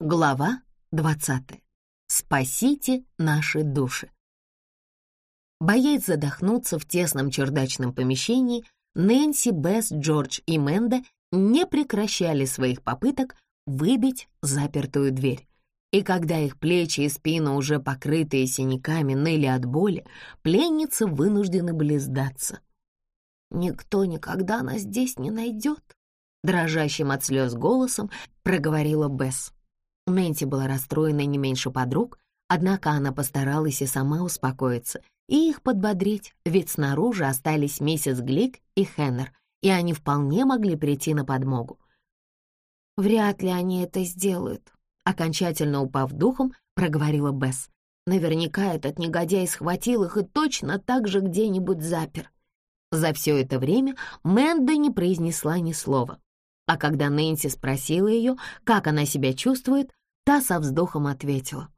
Глава 20. Спасите наши души. Боясь задохнуться в тесном чердачном помещении, Нэнси, Бесс, Джордж и Мэнда не прекращали своих попыток выбить запертую дверь. И когда их плечи и спина, уже покрытые синяками, ныли от боли, пленницы вынуждены были сдаться. «Никто никогда нас здесь не найдет», — дрожащим от слез голосом проговорила Бесс. Нэнси была расстроена не меньше подруг, однако она постаралась и сама успокоиться, и их подбодрить, ведь снаружи остались миссис Глик и Хеннер, и они вполне могли прийти на подмогу. «Вряд ли они это сделают», — окончательно упав духом, проговорила Бесс. «Наверняка этот негодяй схватил их и точно так же где-нибудь запер». За все это время Мэнда не произнесла ни слова. А когда Нэнси спросила ее, как она себя чувствует, Та со вздохом ответила.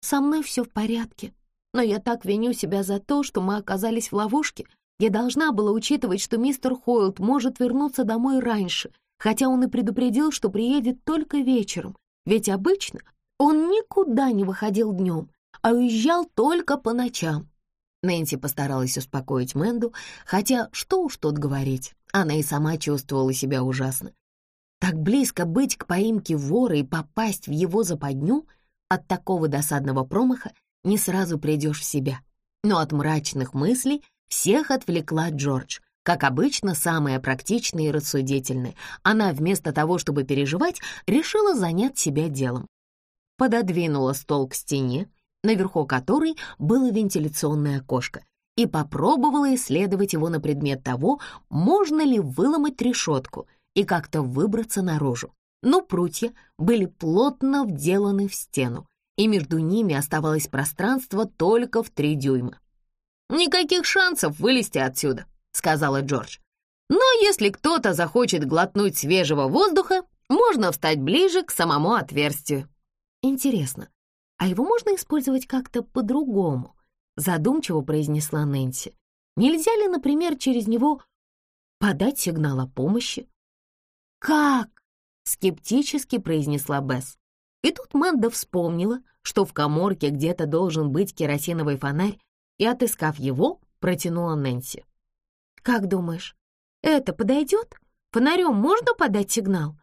«Со мной все в порядке, но я так виню себя за то, что мы оказались в ловушке. Я должна была учитывать, что мистер Хойлд может вернуться домой раньше, хотя он и предупредил, что приедет только вечером, ведь обычно он никуда не выходил днем, а уезжал только по ночам. Нэнси постаралась успокоить Мэнду, хотя что уж тут говорить, она и сама чувствовала себя ужасно. Так близко быть к поимке вора и попасть в его западню, от такого досадного промаха не сразу придешь в себя. Но от мрачных мыслей всех отвлекла Джордж. Как обычно, самая практичная и рассудительная. Она вместо того, чтобы переживать, решила занять себя делом. Пододвинула стол к стене, наверху которой было вентиляционное окошко, и попробовала исследовать его на предмет того, можно ли выломать решетку — и как-то выбраться наружу. Но прутья были плотно вделаны в стену, и между ними оставалось пространство только в три дюйма. «Никаких шансов вылезти отсюда», — сказала Джордж. «Но если кто-то захочет глотнуть свежего воздуха, можно встать ближе к самому отверстию». «Интересно, а его можно использовать как-то по-другому?» — задумчиво произнесла Нэнси. «Нельзя ли, например, через него подать сигнал о помощи?» «Как?» — скептически произнесла Бесс. И тут Мэнда вспомнила, что в коморке где-то должен быть керосиновый фонарь, и, отыскав его, протянула Нэнси. «Как думаешь, это подойдет? Фонарем можно подать сигнал?»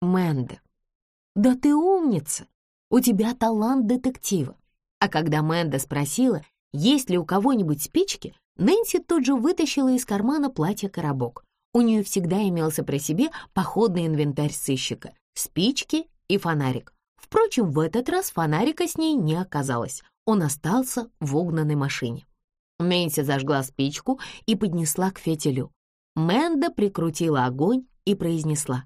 Мэнда. «Да ты умница! У тебя талант детектива!» А когда Мэнда спросила, есть ли у кого-нибудь спички, Нэнси тут же вытащила из кармана платья коробок. У нее всегда имелся при себе походный инвентарь сыщика, спички и фонарик. Впрочем, в этот раз фонарика с ней не оказалось. Он остался в угнанной машине. Нэнси зажгла спичку и поднесла к фетелю. Мэнда прикрутила огонь и произнесла.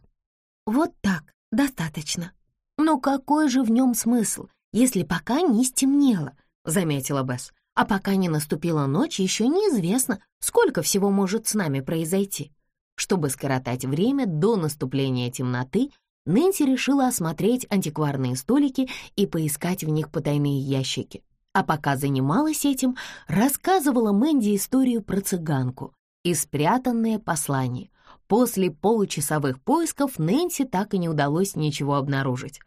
«Вот так, достаточно. Но какой же в нем смысл, если пока не стемнело?» — заметила Бесс. «А пока не наступила ночь, еще неизвестно, сколько всего может с нами произойти». Чтобы скоротать время до наступления темноты, Нэнси решила осмотреть антикварные столики и поискать в них потайные ящики. А пока занималась этим, рассказывала Мэнди историю про цыганку и спрятанное послание. После получасовых поисков Нэнси так и не удалось ничего обнаружить.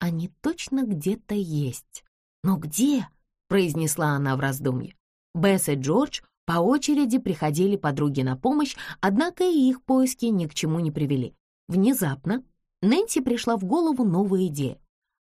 «Они точно где-то есть. Но где?» — произнесла она в раздумье. Бесс и Джордж по очереди приходили подруги на помощь, однако и их поиски ни к чему не привели. Внезапно Нэнси пришла в голову новая идея.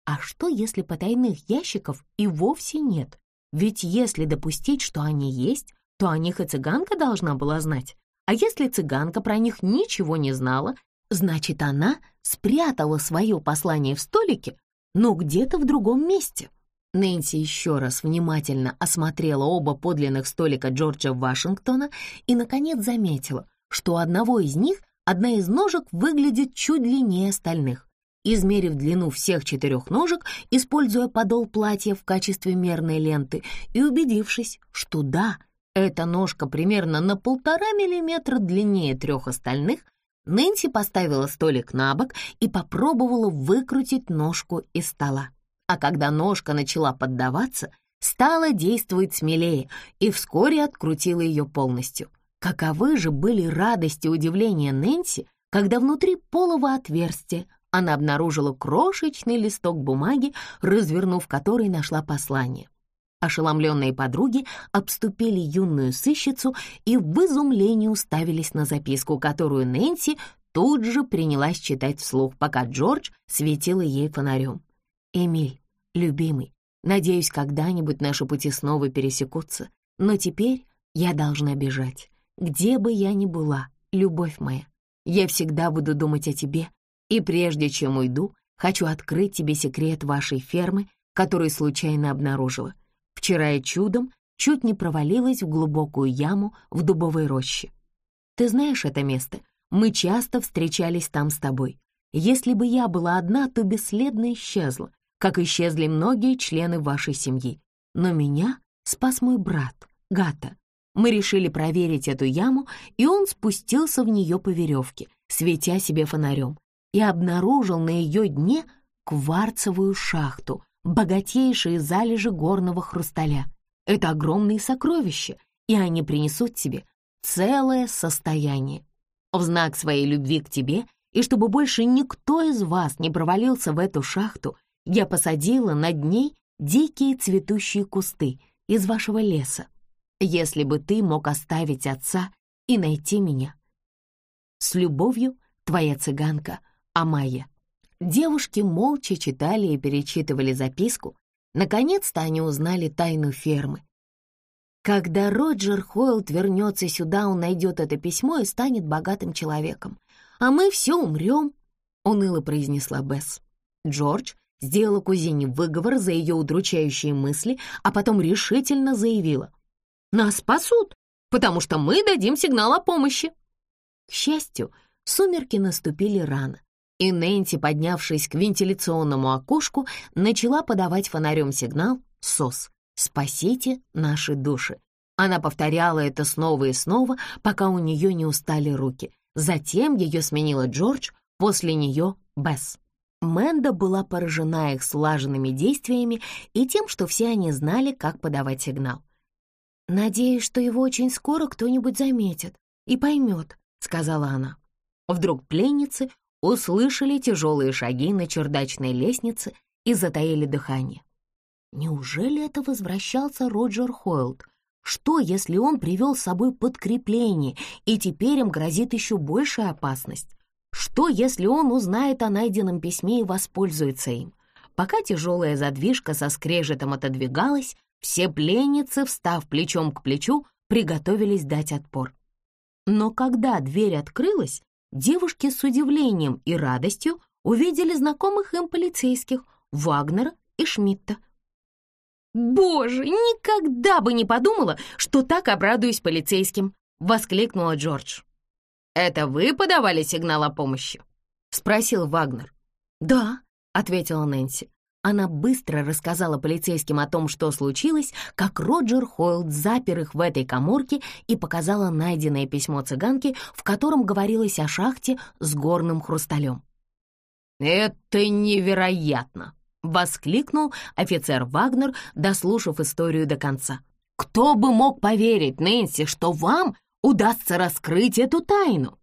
А что, если потайных ящиков и вовсе нет? Ведь если допустить, что они есть, то о них и цыганка должна была знать. А если цыганка про них ничего не знала, значит, она спрятала свое послание в столике, но где-то в другом месте. Нэнси еще раз внимательно осмотрела оба подлинных столика Джорджа Вашингтона и, наконец, заметила, что у одного из них одна из ножек выглядит чуть длиннее остальных. Измерив длину всех четырех ножек, используя подол платья в качестве мерной ленты и убедившись, что да, эта ножка примерно на полтора миллиметра длиннее трех остальных, Нэнси поставила столик на бок и попробовала выкрутить ножку из стола а когда ножка начала поддаваться, стала действовать смелее и вскоре открутила ее полностью. Каковы же были радость и удивление Нэнси, когда внутри полого отверстия она обнаружила крошечный листок бумаги, развернув который нашла послание. Ошеломленные подруги обступили юную сыщицу и в изумлении уставились на записку, которую Нэнси тут же принялась читать вслух, пока Джордж светил ей фонарем. «Эмиль, любимый, надеюсь, когда-нибудь наши пути снова пересекутся, но теперь я должна бежать. Где бы я ни была, любовь моя, я всегда буду думать о тебе, и прежде чем уйду, хочу открыть тебе секрет вашей фермы, который случайно обнаружила. Вчера я чудом чуть не провалилась в глубокую яму в дубовой роще. Ты знаешь это место? Мы часто встречались там с тобой. Если бы я была одна, то бесследно исчезла, как исчезли многие члены вашей семьи. Но меня спас мой брат, Гата. Мы решили проверить эту яму, и он спустился в нее по веревке, светя себе фонарем, и обнаружил на ее дне кварцевую шахту, богатейшие залежи горного хрусталя. Это огромные сокровища, и они принесут тебе целое состояние. В знак своей любви к тебе и чтобы больше никто из вас не провалился в эту шахту, я посадила над ней дикие цветущие кусты из вашего леса. Если бы ты мог оставить отца и найти меня. С любовью, твоя цыганка Амайя. Девушки молча читали и перечитывали записку. Наконец-то они узнали тайну фермы, когда Роджер Хойлд вернется сюда, он найдет это письмо и станет богатым человеком. А мы все умрем, — уныло произнесла Бесс. Джордж сделала кузине выговор за ее удручающие мысли, а потом решительно заявила. «Нас спасут, потому что мы дадим сигнал о помощи». К счастью, сумерки наступили рано, и Нэнси, поднявшись к вентиляционному окошку, начала подавать фонарем сигнал «СОС». «Спасите наши души». Она повторяла это снова и снова, пока у нее не устали руки. Затем ее сменила Джордж, после нее Бесс. Мэнда была поражена их слаженными действиями и тем, что все они знали, как подавать сигнал. «Надеюсь, что его очень скоро кто-нибудь заметит и поймет», — сказала она. Вдруг пленницы услышали тяжелые шаги на чердачной лестнице и затаили дыхание. Неужели это возвращался Роджер Хойлд? Что, если он привел с собой подкрепление, и теперь им грозит еще большая опасность? Что, если он узнает о найденном письме и воспользуется им? Пока тяжелая задвижка со скрежетом отодвигалась, все пленницы, встав плечом к плечу, приготовились дать отпор. Но когда дверь открылась, девушки с удивлением и радостью увидели знакомых им полицейских Вагнера и Шмидта. «Боже, никогда бы не подумала, что так обрадуюсь полицейским!» — воскликнула Джордж. «Это вы подавали сигнал о помощи?» — спросил Вагнер. «Да», — ответила Нэнси. Она быстро рассказала полицейским о том, что случилось, как Роджер Хойлд запер их в этой коморке и показала найденное письмо цыганки, в котором говорилось о шахте с горным хрусталем. «Это невероятно!» — воскликнул офицер Вагнер, дослушав историю до конца. «Кто бы мог поверить, Нэнси, что вам удастся раскрыть эту тайну?»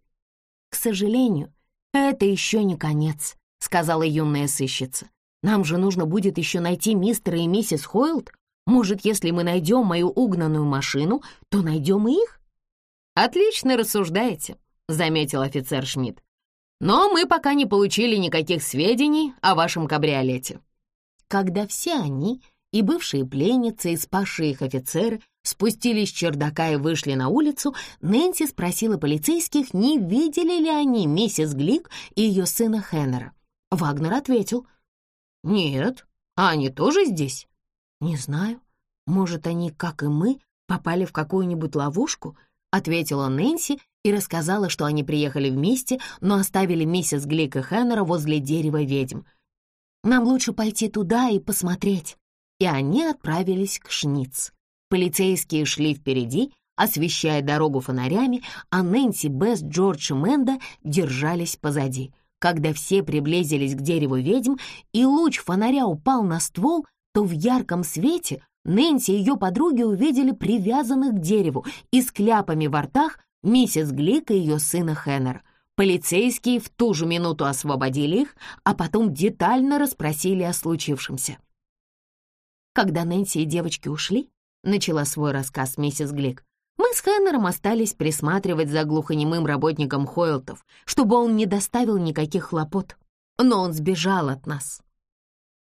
«К сожалению, это еще не конец», — сказала юная сыщица. «Нам же нужно будет еще найти мистера и миссис Хойлд. Может, если мы найдем мою угнанную машину, то найдем и их?» «Отлично рассуждаете», — заметил офицер Шмидт. «Но мы пока не получили никаких сведений о вашем кабриолете. Когда все они, и бывшие пленницы, и спасшие их офицеры, спустились с чердака и вышли на улицу, Нэнси спросила полицейских, не видели ли они миссис Глик и ее сына Хеннера. Вагнер ответил, «Нет, а они тоже здесь?» «Не знаю. Может, они, как и мы, попали в какую-нибудь ловушку?» — ответила Нэнси и рассказала, что они приехали вместе, но оставили миссис Глик и Хеннера возле дерева ведьм — нам лучше пойти туда и посмотреть». И они отправились к Шниц. Полицейские шли впереди, освещая дорогу фонарями, а Нэнси, Бесс, Джордж и Мэнда держались позади. Когда все приблизились к дереву ведьм, и луч фонаря упал на ствол, то в ярком свете Нэнси и ее подруги увидели привязанных к дереву и с кляпами во ртах миссис Глик и ее сына Хеннер. Полицейские в ту же минуту освободили их, а потом детально расспросили о случившемся. Когда Нэнси и девочки ушли, начала свой рассказ миссис Глик, мы с Хеннером остались присматривать за глухонемым работником Хойлтов, чтобы он не доставил никаких хлопот. Но он сбежал от нас.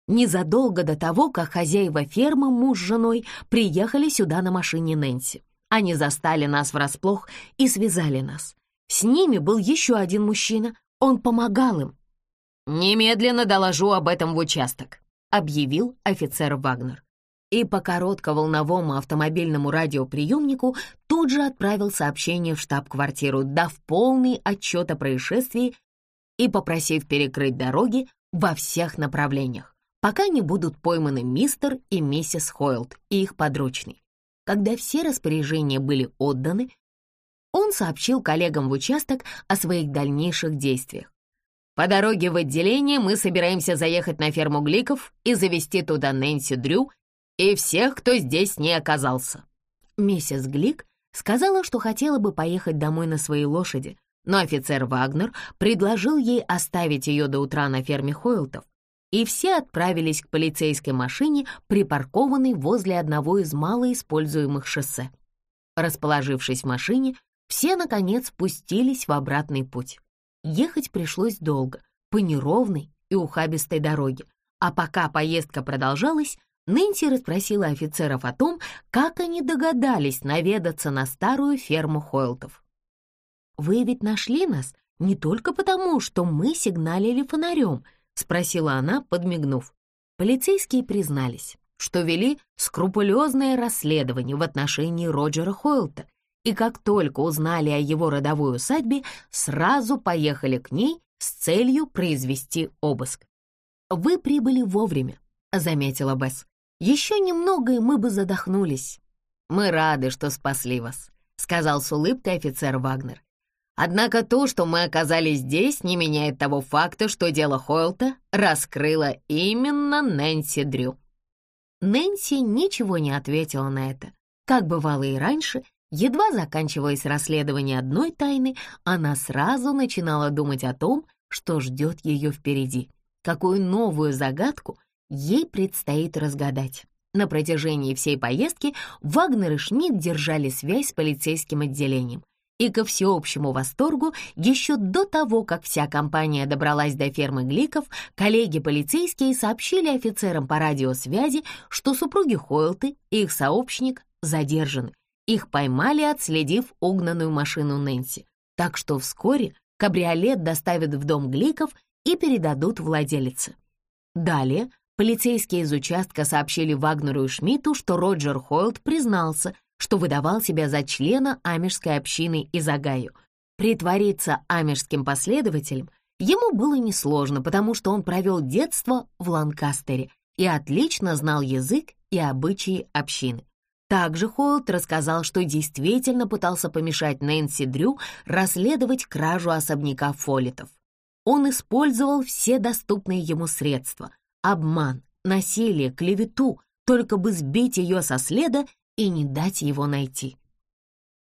Незадолго до того, как хозяева фермы, муж с женой, приехали сюда на машине Нэнси. Они застали нас врасплох и связали нас. С ними был еще один мужчина. Он помогал им. «Немедленно доложу об этом в участок», — объявил офицер Вагнер и по коротковолновому автомобильному радиоприемнику тут же отправил сообщение в штаб-квартиру, дав полный отчет о происшествии и попросив перекрыть дороги во всех направлениях, пока не будут пойманы мистер и миссис Хойлд и их подручный. Когда все распоряжения были отданы, он сообщил коллегам в участок о своих дальнейших действиях. По дороге в отделение мы собираемся заехать на ферму Гликов и завести туда Нэнси Дрю и всех, кто здесь не оказался». Миссис Глик сказала, что хотела бы поехать домой на своей лошади, но офицер Вагнер предложил ей оставить ее до утра на ферме Хойлтов, и все отправились к полицейской машине, припаркованной возле одного из малоиспользуемых шоссе. Расположившись в машине, все, наконец, спустились в обратный путь. Ехать пришлось долго, по неровной и ухабистой дороге, а пока поездка продолжалась, Нэнси расспросила офицеров о том, как они догадались наведаться на старую ферму Хойлтов. «Вы ведь нашли нас не только потому, что мы сигналили фонарем», — спросила она, подмигнув. Полицейские признались, что вели скрупулезное расследование в отношении Роджера Хойлта, и как только узнали о его родовой усадьбе, сразу поехали к ней с целью произвести обыск. «Вы прибыли вовремя», — заметила Бесс. Еще немного, и мы бы задохнулись. Мы рады, что спасли вас», — сказал с улыбкой офицер Вагнер. «Однако то, что мы оказались здесь, не меняет того факта, что дело Хойлта раскрыла именно Нэнси Дрю». Нэнси ничего не ответила на это. Как бывало и раньше, едва заканчиваясь расследование одной тайны, она сразу начинала думать о том, что ждет ее впереди, какую новую загадку ей предстоит разгадать. На протяжении всей поездки Вагнер и Шмидт держали связь с полицейским отделением. И ко всеобщему восторгу, еще до того, как вся компания добралась до фермы Гликов, коллеги-полицейские сообщили офицерам по радиосвязи, что супруги Хойлты и их сообщник задержаны. Их поймали, отследив угнанную машину Нэнси. Так что вскоре кабриолет доставят в дом Гликов и передадут владелице. Далее Полицейские из участка сообщили Вагнеру и Шмидту, что Роджер Хойлд признался, что выдавал себя за члена амежской общины из Огайо. Притвориться амежским последователем ему было несложно, потому что он провел детство в Ланкастере и отлично знал язык и обычаи общины. Также Хойлд рассказал, что действительно пытался помешать Нэнси Дрю расследовать кражу особняка Фолитов. Он использовал все доступные ему средства — обман, насилие, клевету, только бы сбить ее со следа и не дать его найти.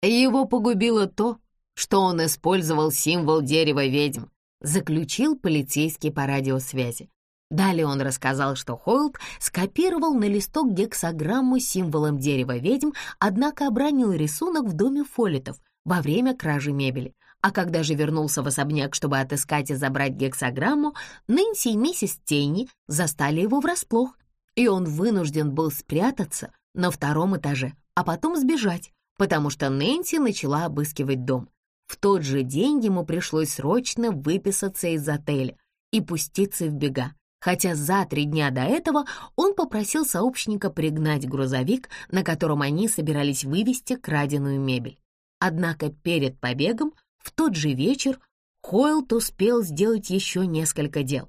Его погубило то, что он использовал символ дерева ведьм, заключил полицейский по радиосвязи. Далее он рассказал, что Хойлд скопировал на листок гексограмму с символом дерева ведьм, однако обронил рисунок в доме Фолитов во время кражи мебели. А когда же вернулся в особняк, чтобы отыскать и забрать гексограмму, Нэнси и миссис Тенни застали его врасплох, и он вынужден был спрятаться на втором этаже, а потом сбежать, потому что Нэнси начала обыскивать дом. В тот же день ему пришлось срочно выписаться из отеля и пуститься в бега, хотя за три дня до этого он попросил сообщника пригнать грузовик, на котором они собирались вывести краденую мебель. Однако перед побегом в тот же вечер Хойлд успел сделать еще несколько дел.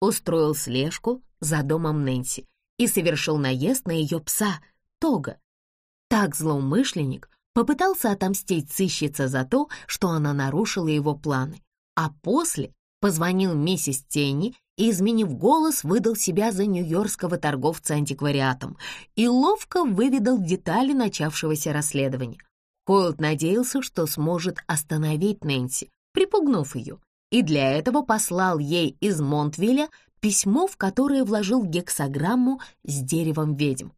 Устроил слежку за домом Нэнси и совершил наезд на ее пса Тога. Так злоумышленник попытался отомстить сыщице за то, что она нарушила его планы, а после позвонил миссис Тенни и, изменив голос, выдал себя за нью-йоркского торговца антиквариатом и ловко выведал детали начавшегося расследования. Хойлд надеялся, что сможет остановить Нэнси, припугнув ее, и для этого послал ей из Монтвилля письмо, в которое вложил гексограмму с деревом ведьм.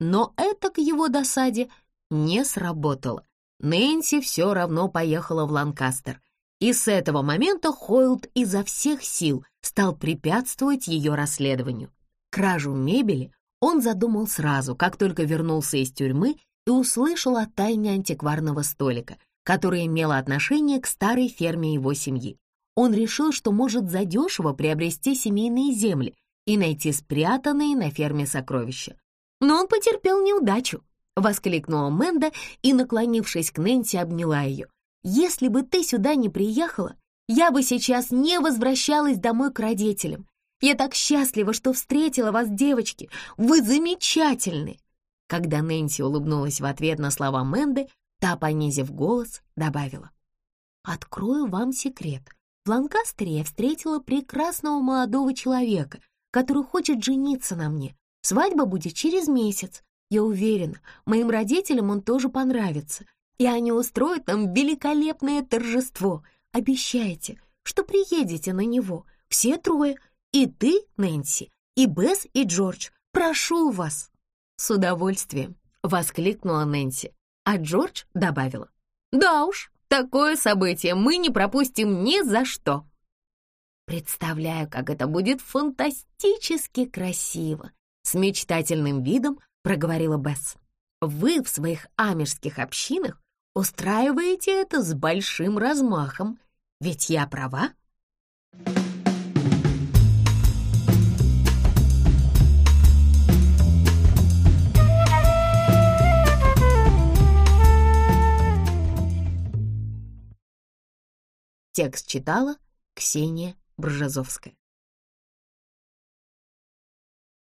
Но это к его досаде не сработало. Нэнси все равно поехала в Ланкастер, и с этого момента Хойлд изо всех сил стал препятствовать ее расследованию. Кражу мебели он задумал сразу, как только вернулся из тюрьмы и услышал о тайне антикварного столика, которая имела отношение к старой ферме его семьи. Он решил, что может задешево приобрести семейные земли и найти спрятанные на ферме сокровища. Но он потерпел неудачу, — воскликнула Мэнда и, наклонившись к Нэнси, обняла ее. «Если бы ты сюда не приехала, я бы сейчас не возвращалась домой к родителям. Я так счастлива, что встретила вас, девочки. Вы замечательны!» Когда Нэнси улыбнулась в ответ на слова Мэнды, та, понизив голос, добавила. «Открою вам секрет. В Ланкастере я встретила прекрасного молодого человека, который хочет жениться на мне. Свадьба будет через месяц. Я уверена, моим родителям он тоже понравится, и они устроят нам великолепное торжество. Обещайте, что приедете на него, все трое, и ты, Нэнси, и Бесс, и Джордж. Прошу вас!» «С удовольствием!» — воскликнула Нэнси, а Джордж добавила. «Да уж, такое событие мы не пропустим ни за что!» «Представляю, как это будет фантастически красиво!» С мечтательным видом проговорила Бесс. «Вы в своих амежских общинах устраиваете это с большим размахом, ведь я права?» Текст читала Ксения Бржазовская.